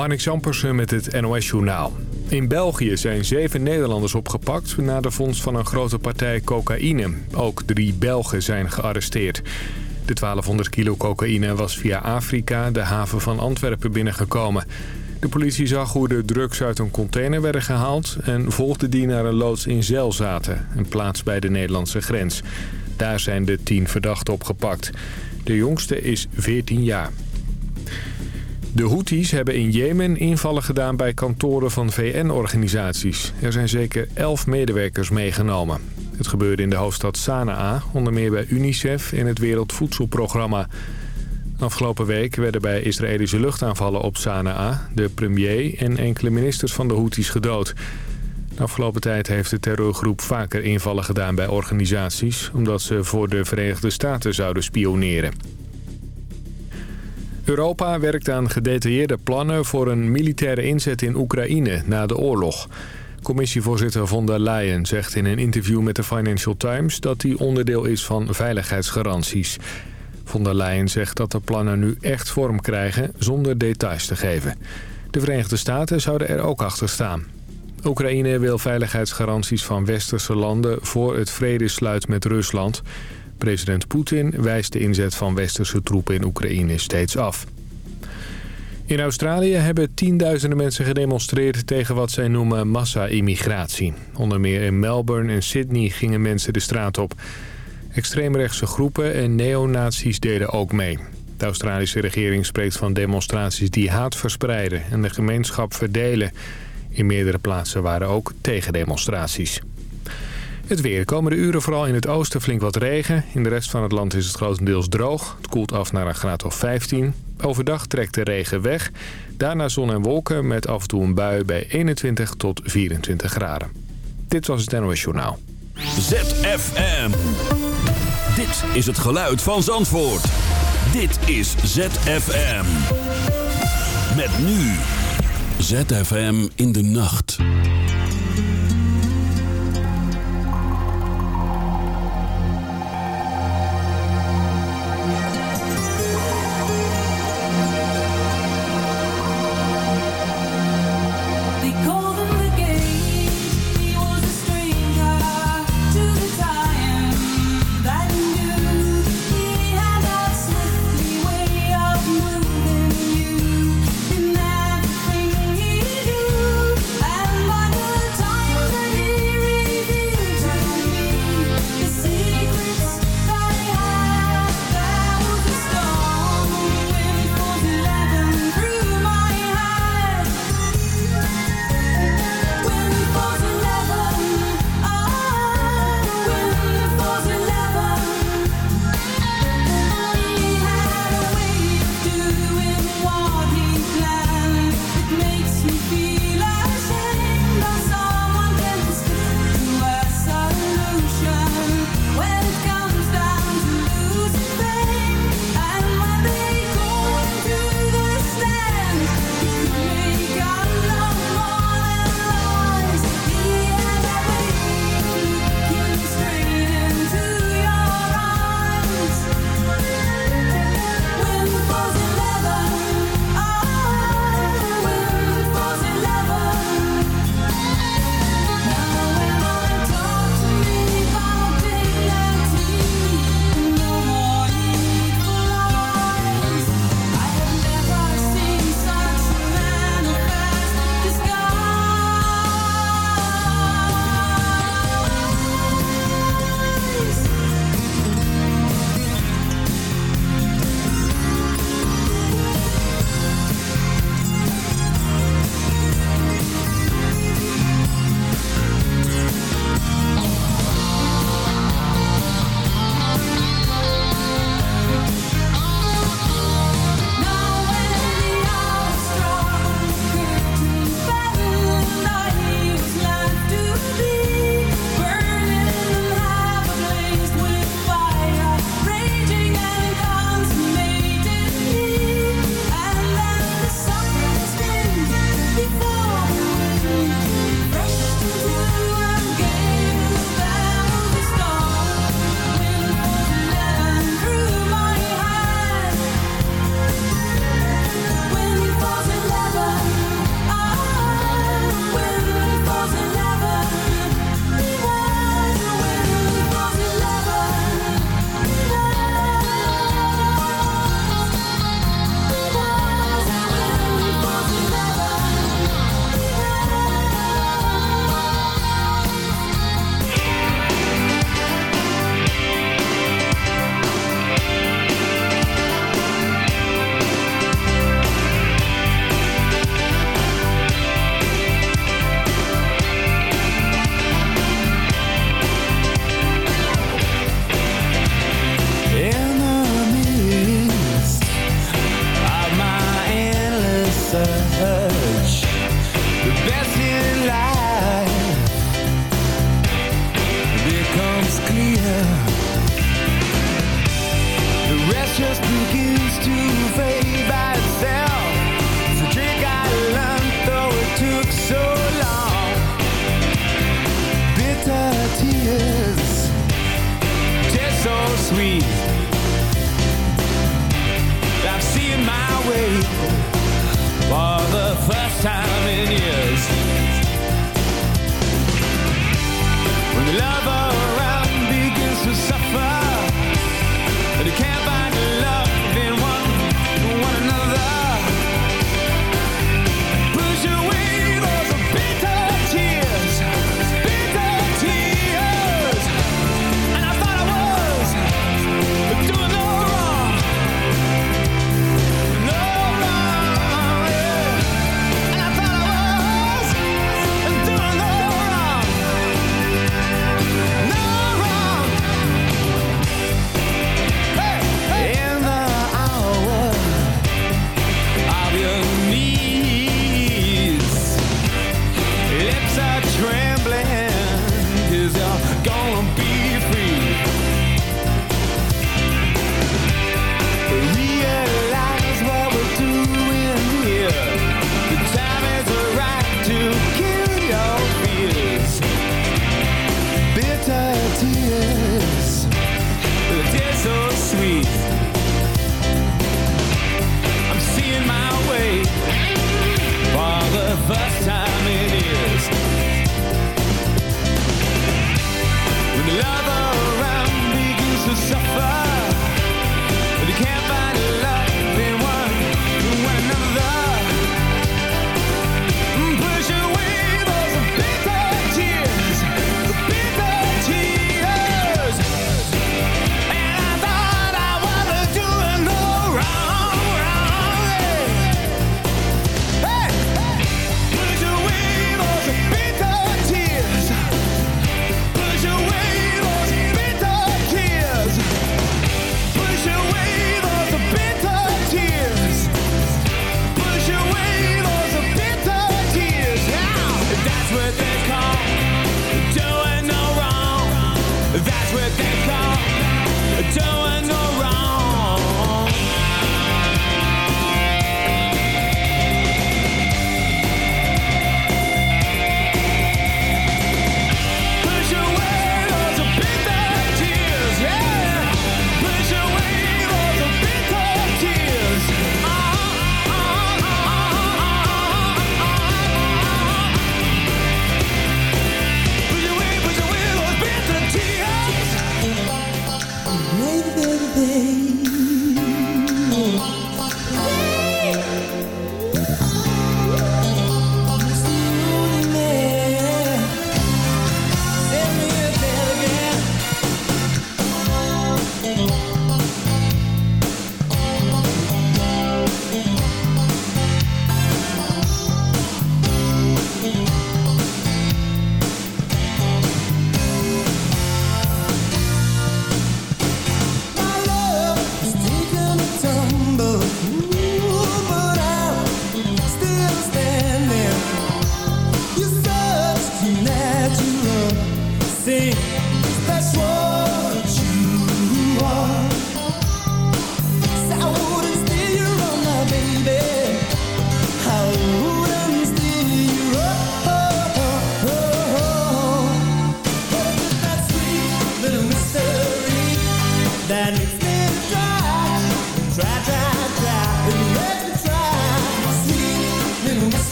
Marnik Jampersen met het NOS-journaal. In België zijn zeven Nederlanders opgepakt... na de vondst van een grote partij cocaïne. Ook drie Belgen zijn gearresteerd. De 1200 kilo cocaïne was via Afrika de haven van Antwerpen binnengekomen. De politie zag hoe de drugs uit een container werden gehaald... en volgde die naar een loods in Zelzaten, een plaats bij de Nederlandse grens. Daar zijn de tien verdachten opgepakt. De jongste is 14 jaar. De Houthis hebben in Jemen invallen gedaan bij kantoren van VN-organisaties. Er zijn zeker elf medewerkers meegenomen. Het gebeurde in de hoofdstad Sanaa, onder meer bij UNICEF en het Wereldvoedselprogramma. Afgelopen week werden bij Israëlische luchtaanvallen op Sanaa... de premier en enkele ministers van de Houthis gedood. De afgelopen tijd heeft de terreurgroep vaker invallen gedaan bij organisaties... omdat ze voor de Verenigde Staten zouden spioneren. Europa werkt aan gedetailleerde plannen voor een militaire inzet in Oekraïne na de oorlog. Commissievoorzitter von der Leyen zegt in een interview met de Financial Times... dat die onderdeel is van veiligheidsgaranties. Von der Leyen zegt dat de plannen nu echt vorm krijgen zonder details te geven. De Verenigde Staten zouden er ook achter staan. Oekraïne wil veiligheidsgaranties van westerse landen voor het vredesluit met Rusland... President Poetin wijst de inzet van westerse troepen in Oekraïne steeds af. In Australië hebben tienduizenden mensen gedemonstreerd tegen wat zij noemen massa-immigratie. Onder meer in Melbourne en Sydney gingen mensen de straat op. Extreemrechtse groepen en neonazies deden ook mee. De Australische regering spreekt van demonstraties die haat verspreiden en de gemeenschap verdelen. In meerdere plaatsen waren ook tegendemonstraties. Het weer. Komende uren vooral in het oosten flink wat regen. In de rest van het land is het grotendeels droog. Het koelt af naar een graad of 15. Overdag trekt de regen weg. Daarna zon en wolken met af en toe een bui bij 21 tot 24 graden. Dit was het NOS Journaal. ZFM. Dit is het geluid van Zandvoort. Dit is ZFM. Met nu. ZFM in de nacht.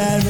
That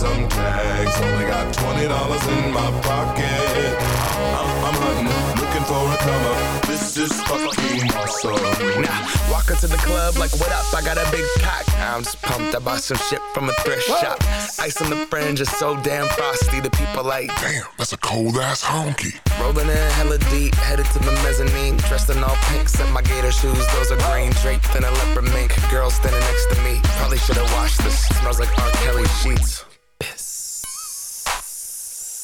some tags. Only got twenty dollars in my pocket. I'm, I'm hunting, looking for a come up. This is fucking awesome. Nah, walk into the club like, what up? I got a big cock. I'm just pumped. I bought some shit from a thrift shop. Ice on the fringe is so damn frosty. The people like, Damn, that's a cold ass honky. rolling in hella deep, headed to the mezzanine. Dressed in all pink, set my gator shoes. Those are green, draped in a leopard mink. Girl standing next to me. Probably should've washed this. Smells like R. Kelly sheets.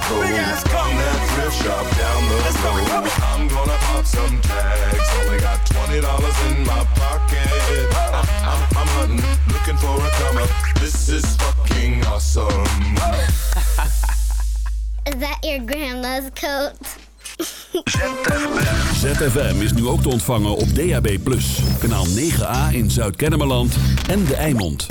Big ass coat ass coat. from that thrift shop down the road. I'm gonna pop some tags. Only got twenty dollars in my pocket. I'm, I'm, I'm hunting, looking for a come up. This is fucking awesome. Is that your grandma's coat? ZFM is nu ook te ontvangen op DAB+. Kanaal 9A in Zuid-Kennemerland en De Eimond.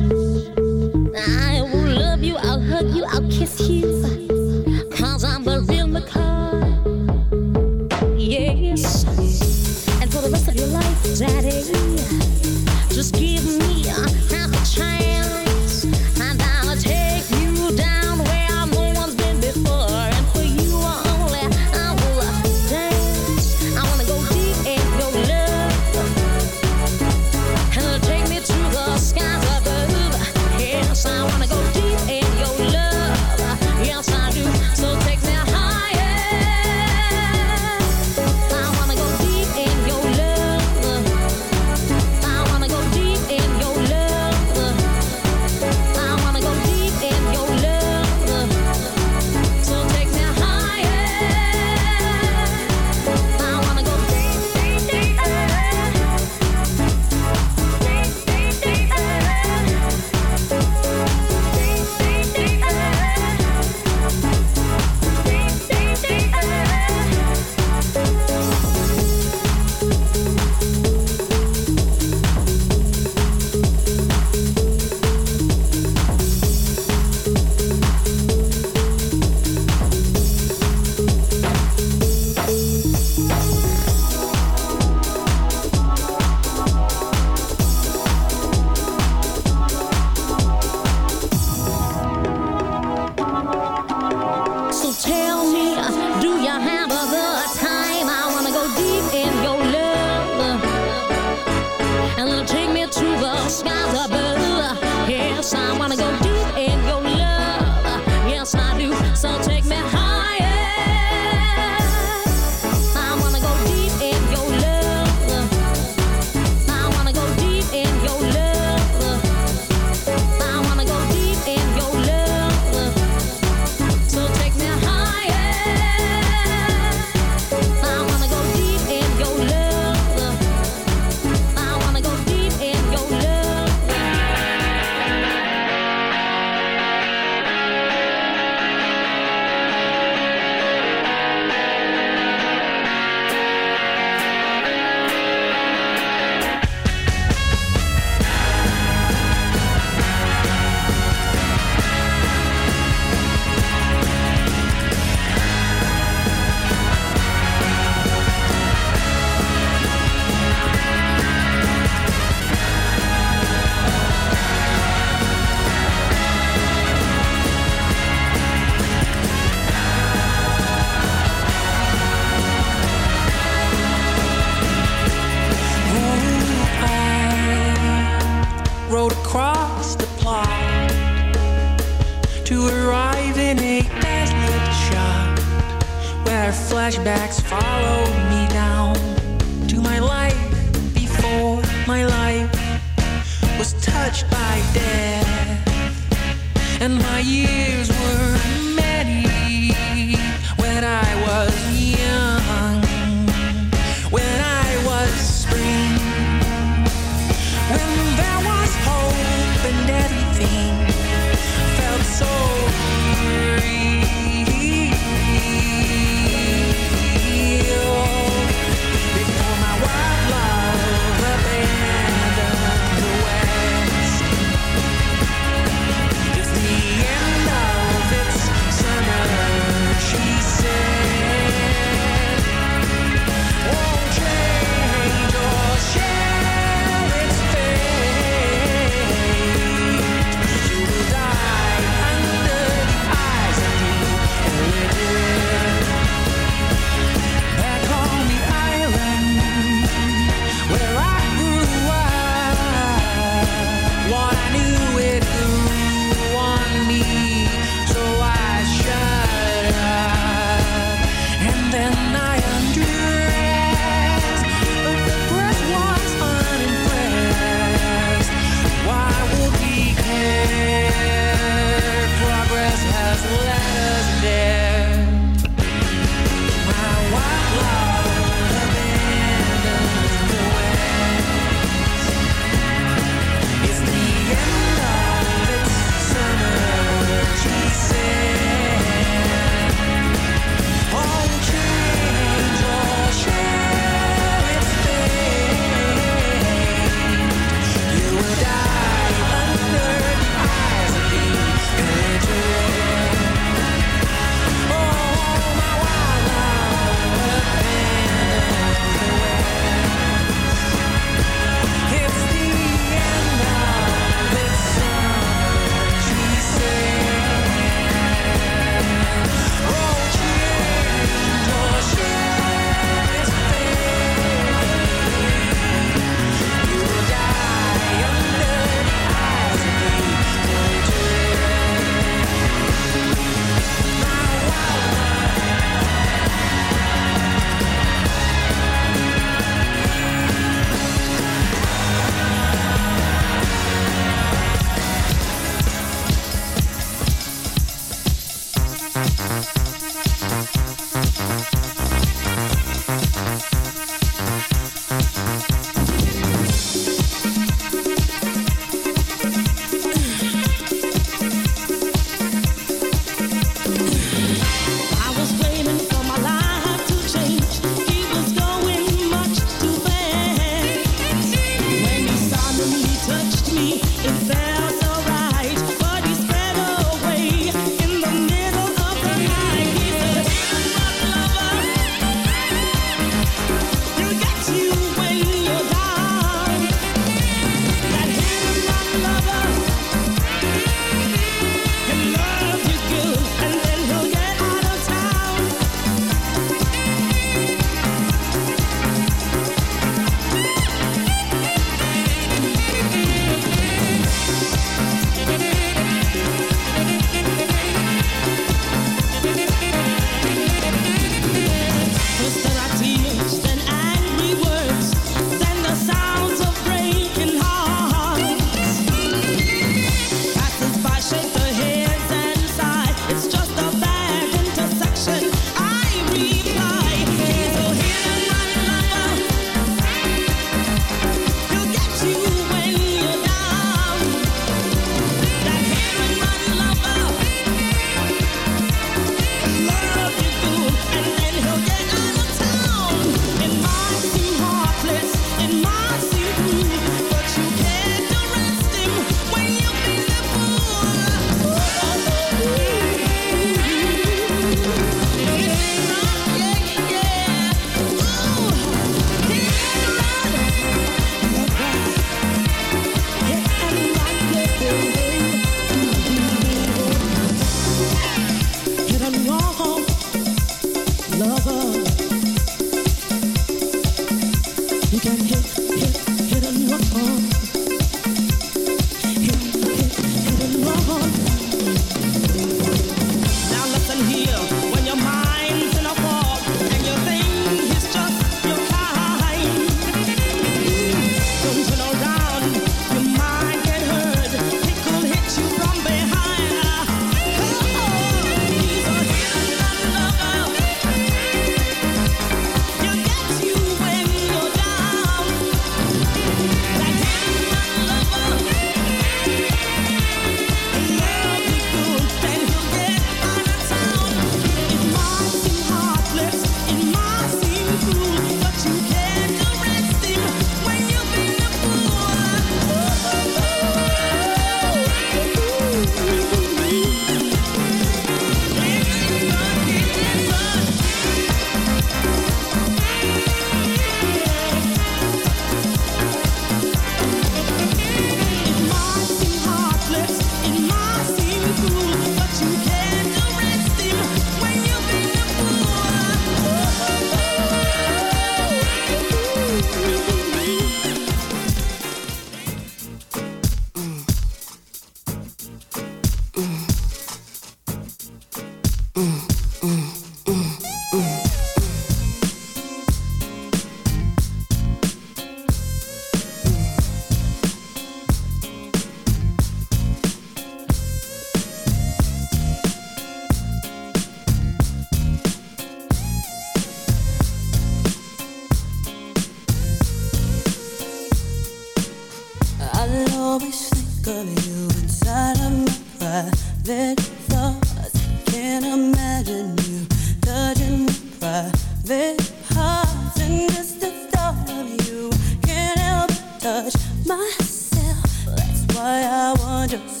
I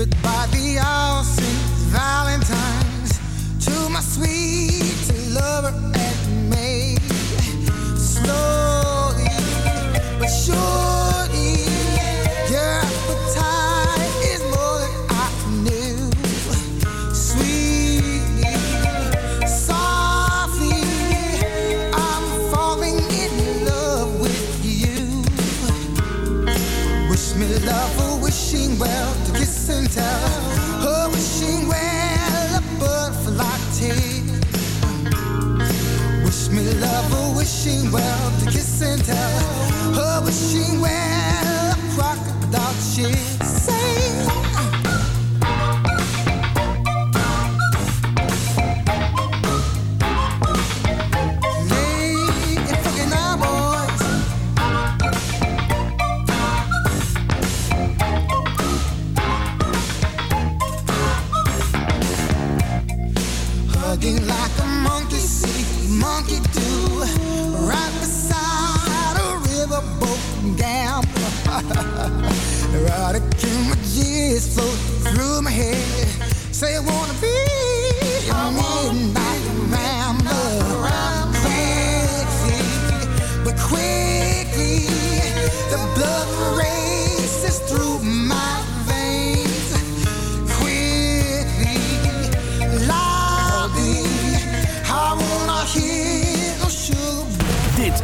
But by the all Saint Valentine's, to my sweet lover and May, slow.